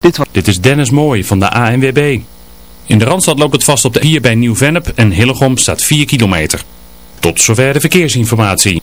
Dit, Dit is Dennis Mooij van de ANWB. In de Randstad loopt het vast op de 4 bij Nieuw-Vennep en Hillegom staat 4 kilometer. Tot zover de verkeersinformatie.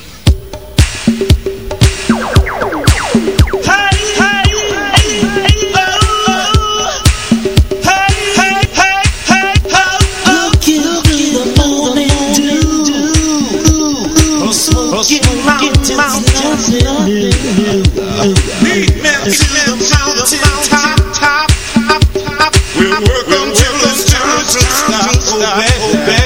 We'll work until the church stops. Obey, obey.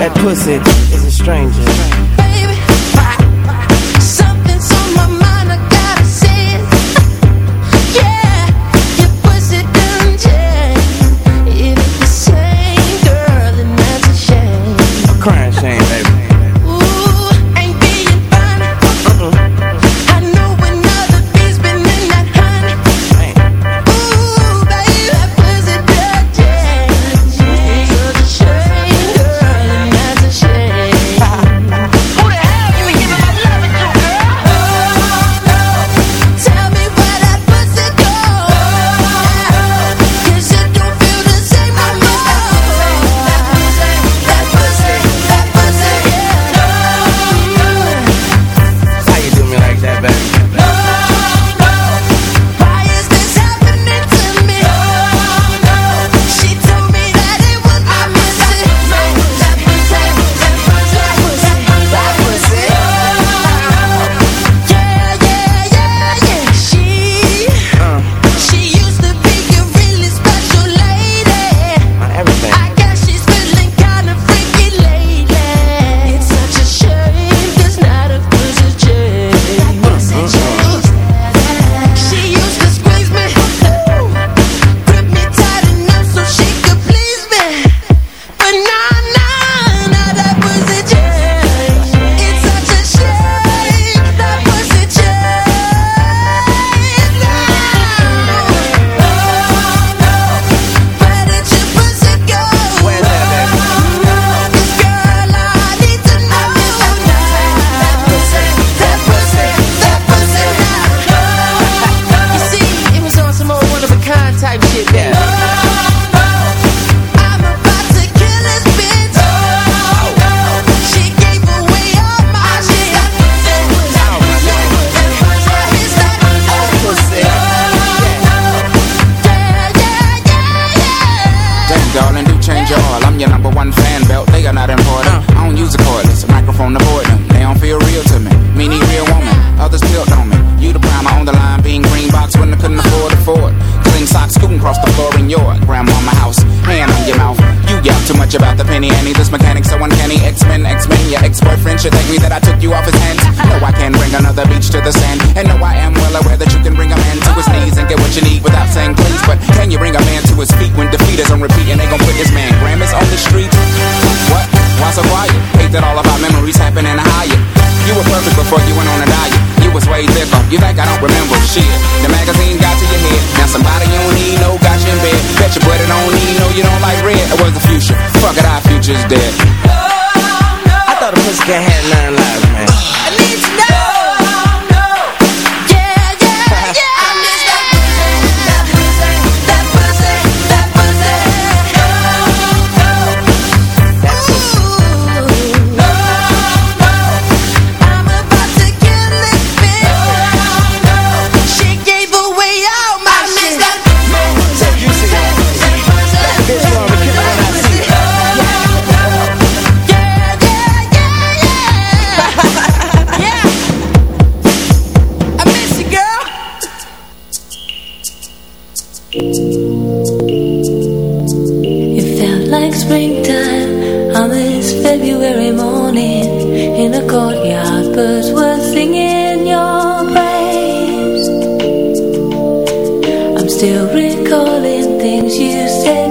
That pussy is a stranger. can handle February morning in a courtyard, birds were singing your praise. I'm still recalling things you said.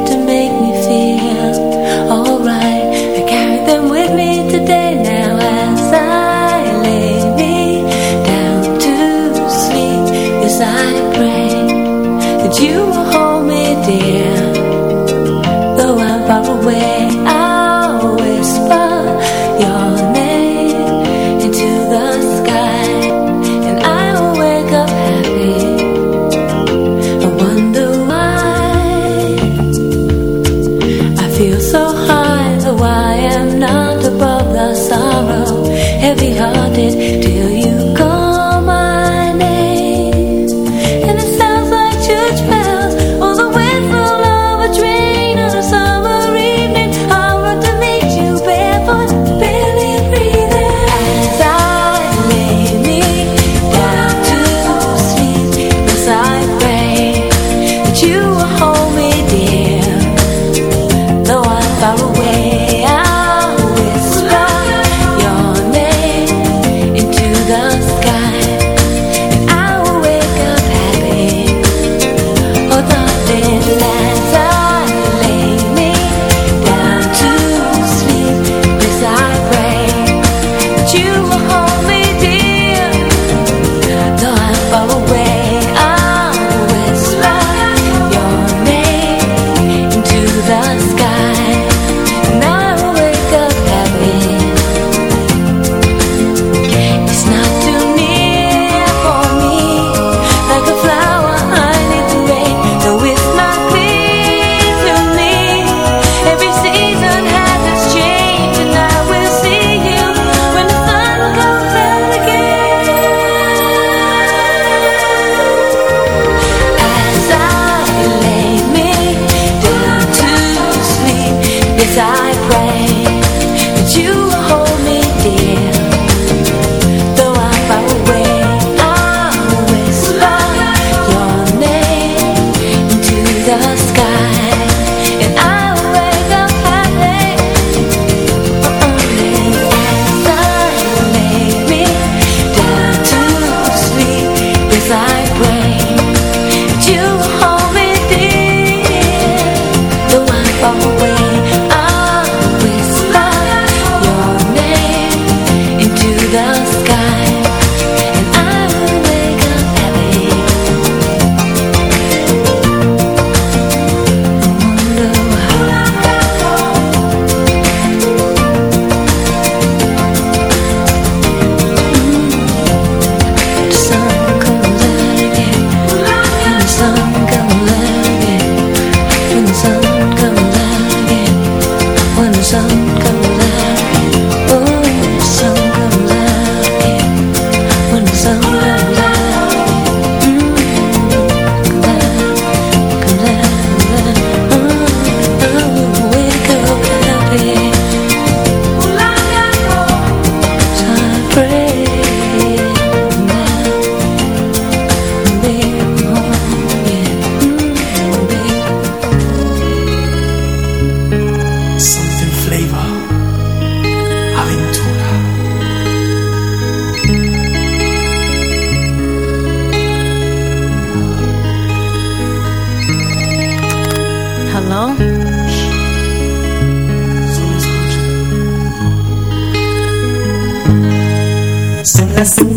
las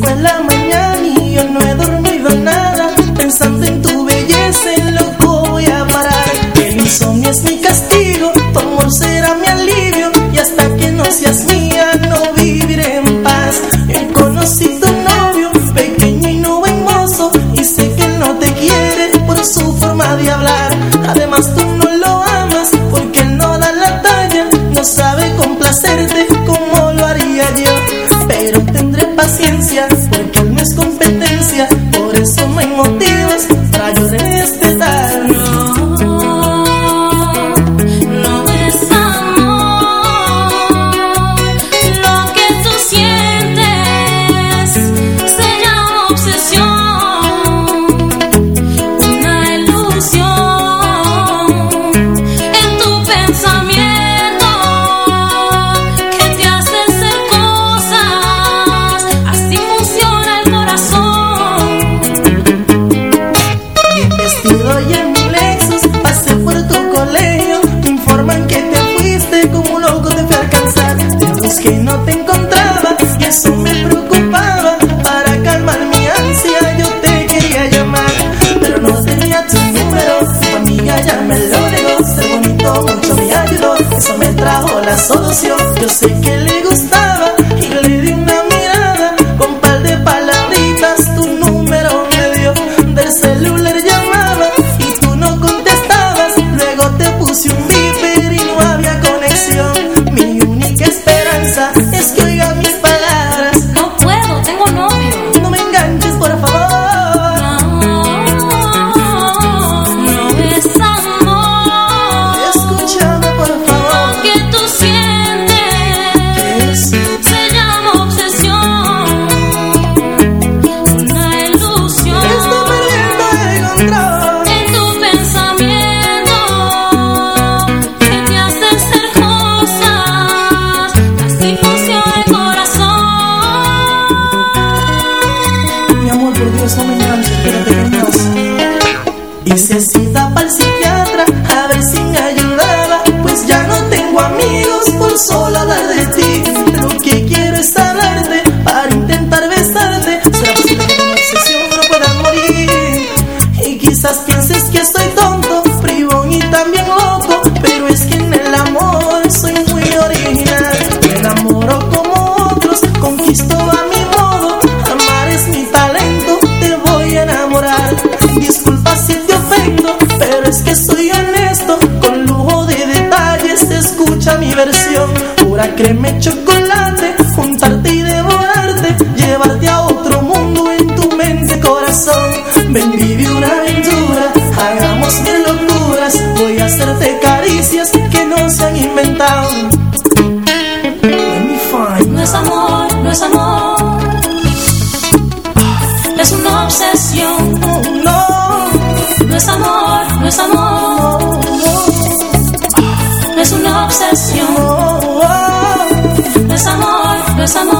amor, no es amor.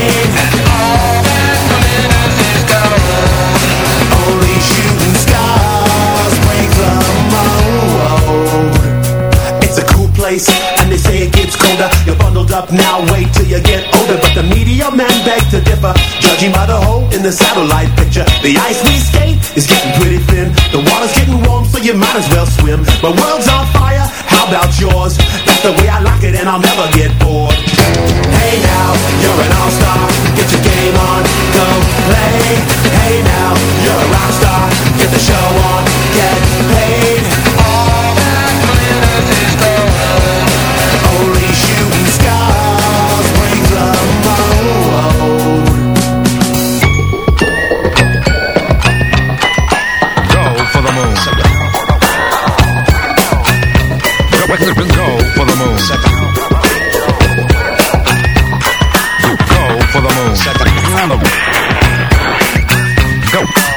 up now, wait till you get older. But the media men beg to differ, judging by the hole in the satellite picture. The ice we skate is getting pretty thin. The water's getting warm, so you might as well swim. My world's on fire, how about yours? That's the way I like it, and I'll never get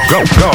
go, go.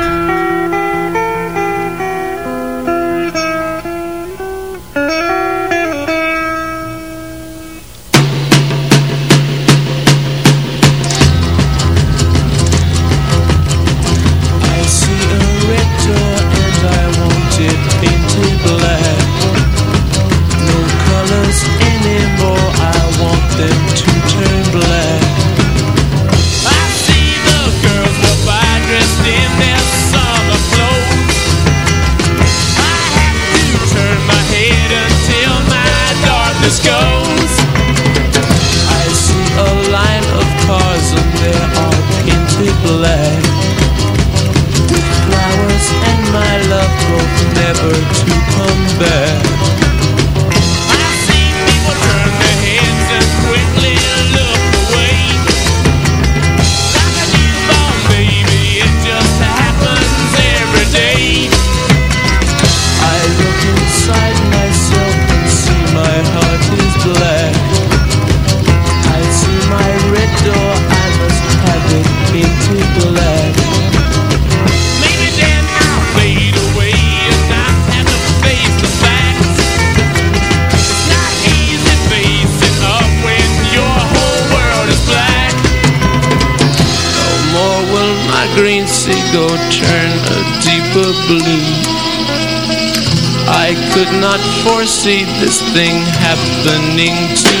listening to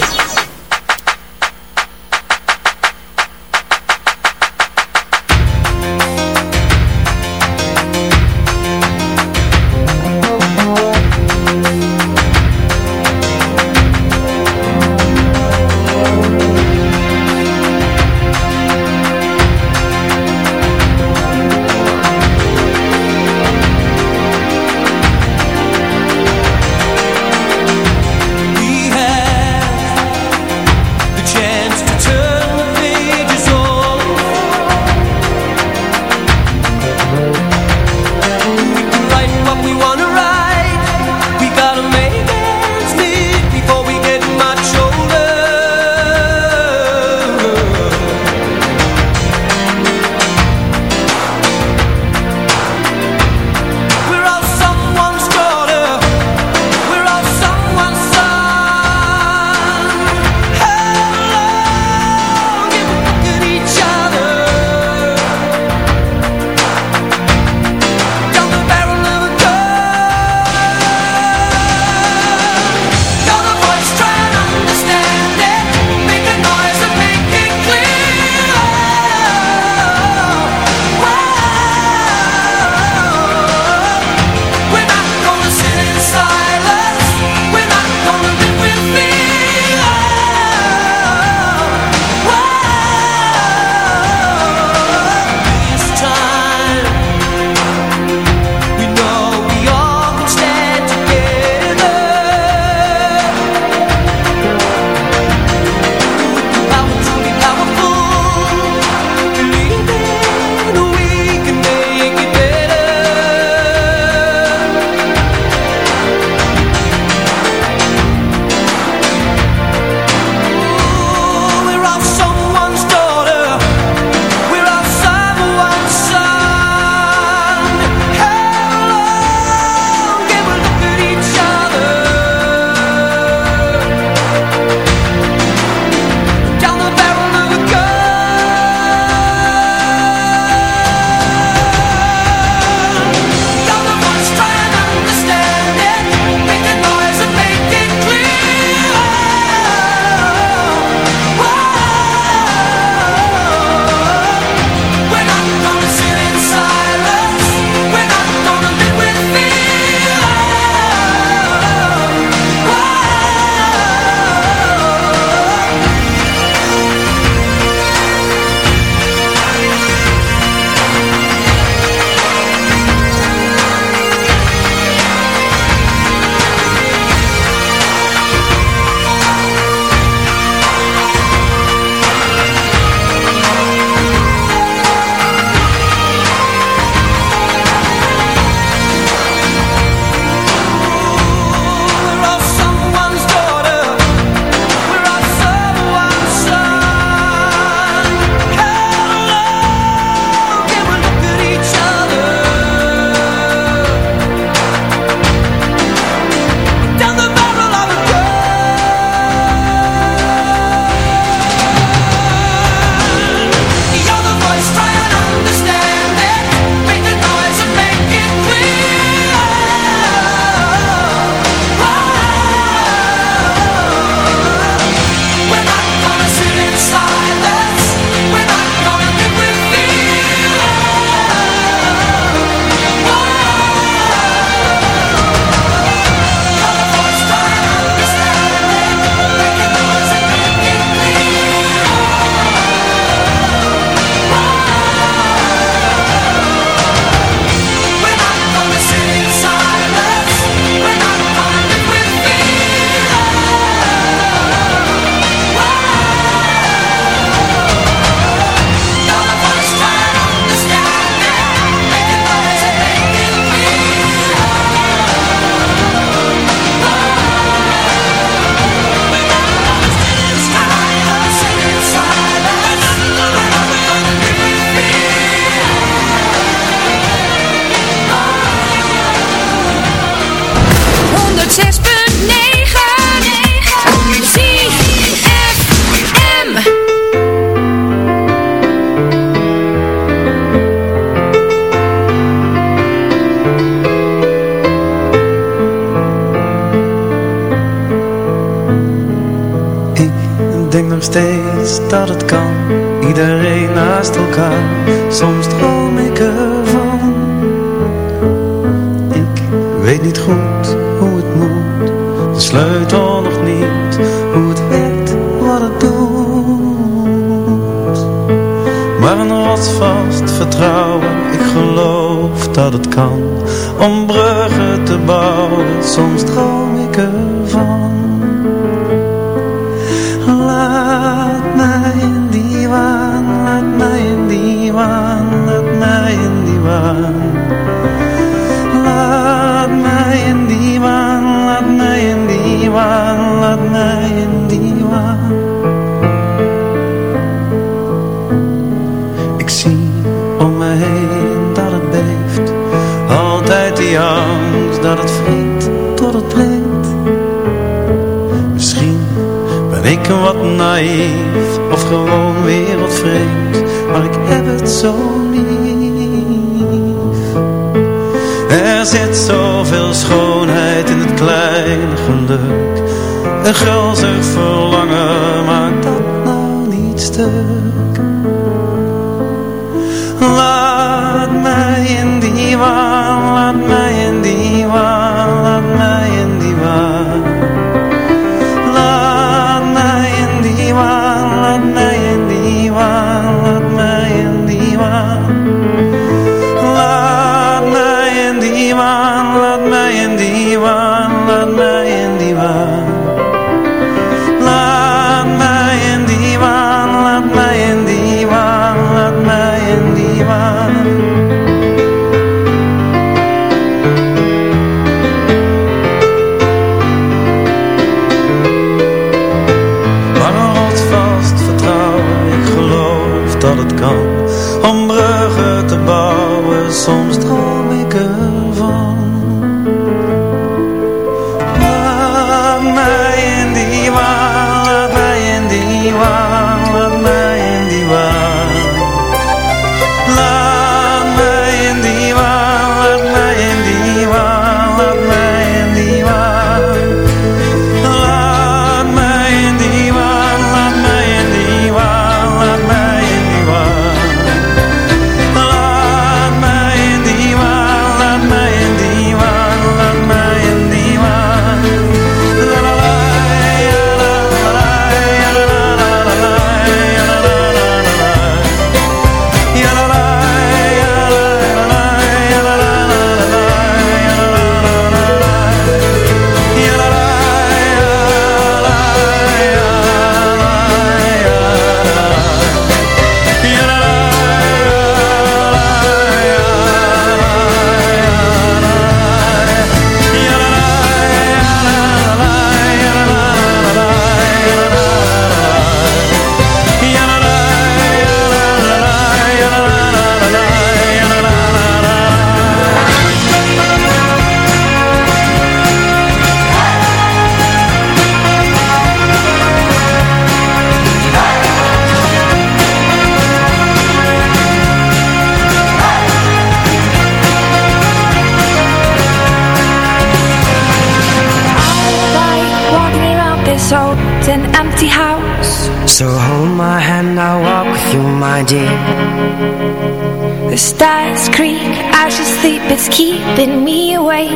this creek I you sleep, it's keeping me awake.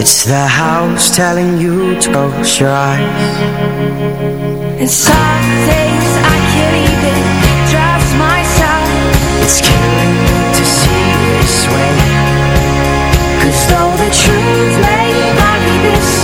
It's the house telling you to close your eyes. And some days I can't even trust myself. It's killing me to see this way. Cause though the truth may vary this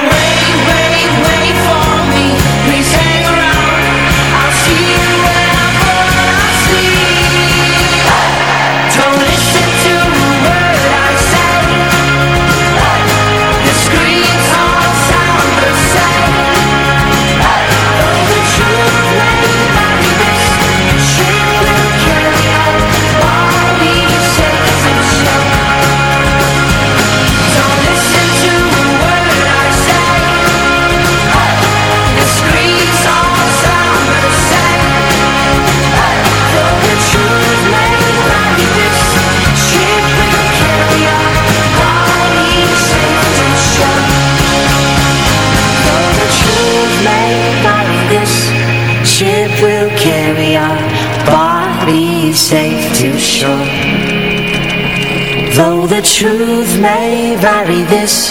truth may vary, this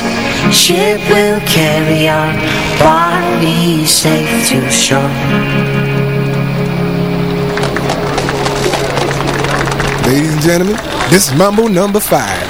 ship will carry our body safe to shore. Ladies and gentlemen, this is Mambo number five.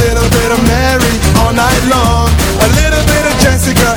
little bit of Mary all night long. A little bit of Jessica,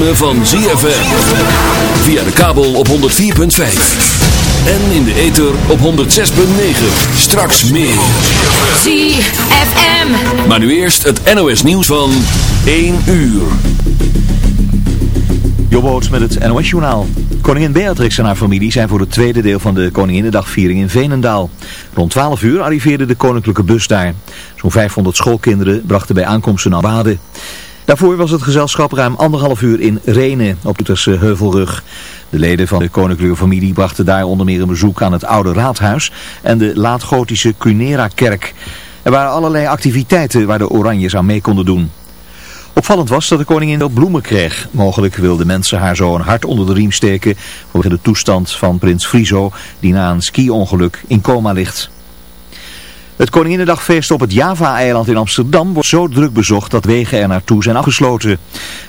ritme van ZFM. Via de kabel op 104.5. En in de ether op 106.9. Straks meer. ZFM. Maar nu eerst het NOS nieuws van 1 uur. Jobboots met het NOS-journaal. Koningin Beatrix en haar familie zijn voor het tweede deel van de Koninginnedagviering in Veenendaal. Rond 12 uur arriveerde de koninklijke bus daar. Zo'n 500 schoolkinderen brachten bij aankomst een abade. Daarvoor was het gezelschap ruim anderhalf uur in Renen op de Utrechtse Heuvelrug. De leden van de koninklijke familie brachten daar onder meer een bezoek aan het oude raadhuis en de laatgotische Cunera-kerk. Er waren allerlei activiteiten waar de Oranjes aan mee konden doen. Opvallend was dat de koningin wel bloemen kreeg. Mogelijk wilden mensen haar zo een hart onder de riem steken vanwege de toestand van prins Friso die na een ski-ongeluk in coma ligt. Het Koninginnedagfeest op het Java-eiland in Amsterdam wordt zo druk bezocht dat wegen er naartoe zijn afgesloten.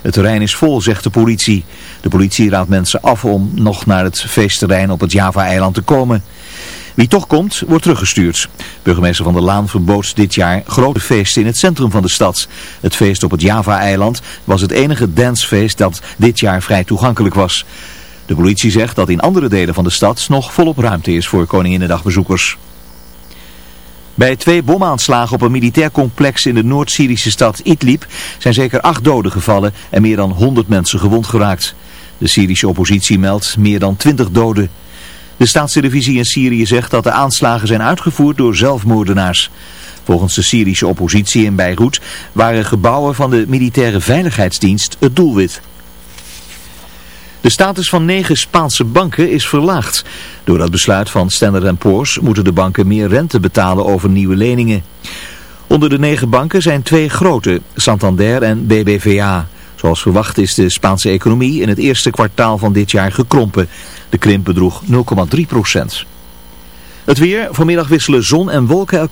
Het terrein is vol, zegt de politie. De politie raadt mensen af om nog naar het feestterrein op het Java-eiland te komen. Wie toch komt, wordt teruggestuurd. Burgemeester Van der Laan verbood dit jaar grote feesten in het centrum van de stad. Het feest op het Java-eiland was het enige dancefeest dat dit jaar vrij toegankelijk was. De politie zegt dat in andere delen van de stad nog volop ruimte is voor Koninginnedagbezoekers. Bij twee bomaanslagen op een militair complex in de Noord-Syrische stad Idlib zijn zeker acht doden gevallen en meer dan 100 mensen gewond geraakt. De Syrische oppositie meldt meer dan 20 doden. De staatstelevisie in Syrië zegt dat de aanslagen zijn uitgevoerd door zelfmoordenaars. Volgens de Syrische oppositie in Beirut waren gebouwen van de militaire veiligheidsdienst het doelwit. De status van negen Spaanse banken is verlaagd. Door dat besluit van Standard Poor's moeten de banken meer rente betalen over nieuwe leningen. Onder de negen banken zijn twee grote, Santander en BBVA. Zoals verwacht is de Spaanse economie in het eerste kwartaal van dit jaar gekrompen. De krimp bedroeg 0,3 procent. Het weer, vanmiddag wisselen zon en wolken elkaar.